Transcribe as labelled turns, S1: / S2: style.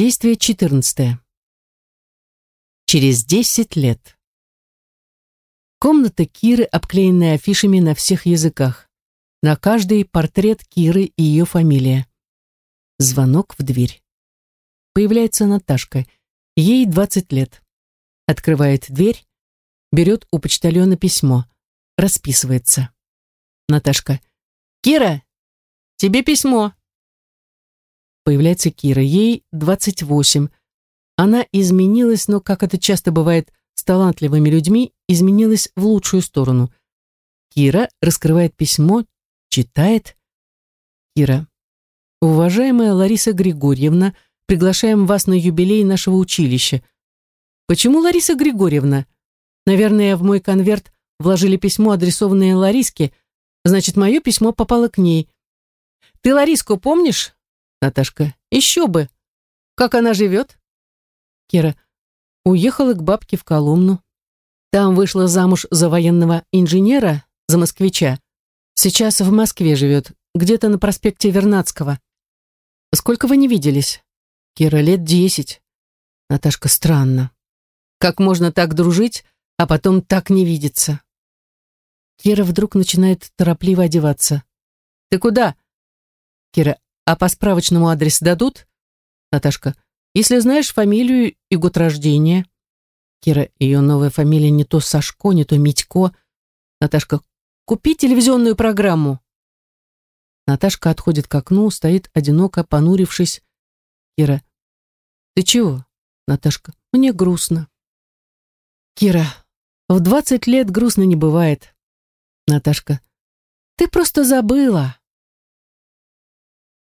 S1: Действие 14. Через 10 лет. Комната Киры, обклеенная афишами на всех языках. На каждый портрет Киры и ее фамилия. Звонок в дверь. Появляется Наташка. Ей 20 лет. Открывает дверь, берет у почтальона письмо, расписывается. Наташка. «Кира, тебе письмо!» Появляется Кира. Ей 28. Она изменилась, но, как это часто бывает с талантливыми людьми, изменилась в лучшую сторону. Кира раскрывает письмо, читает. Кира. Уважаемая Лариса Григорьевна, приглашаем вас на юбилей нашего училища. Почему Лариса Григорьевна? Наверное, в мой конверт вложили письмо, адресованное Лариске, значит, мое письмо попало к ней. Ты Лариску помнишь? Наташка. Еще бы. Как она живет? Кира. Уехала к бабке в Коломну. Там вышла замуж за военного инженера, за москвича. Сейчас в Москве живет, где-то на проспекте Вернадского. Сколько вы не виделись? Кира, лет десять. Наташка, странно. Как можно так дружить, а потом так не видеться? Кира вдруг начинает торопливо одеваться. Ты куда? Кира, а по справочному адрес дадут? Наташка. Если знаешь фамилию и год рождения. Кира, ее новая фамилия не то Сашко, не то Митько. Наташка. Купи телевизионную программу. Наташка отходит к окну, стоит одиноко, понурившись. Кира. Ты чего? Наташка. Мне грустно. Кира. В двадцать лет грустно не бывает. Наташка. Ты просто забыла.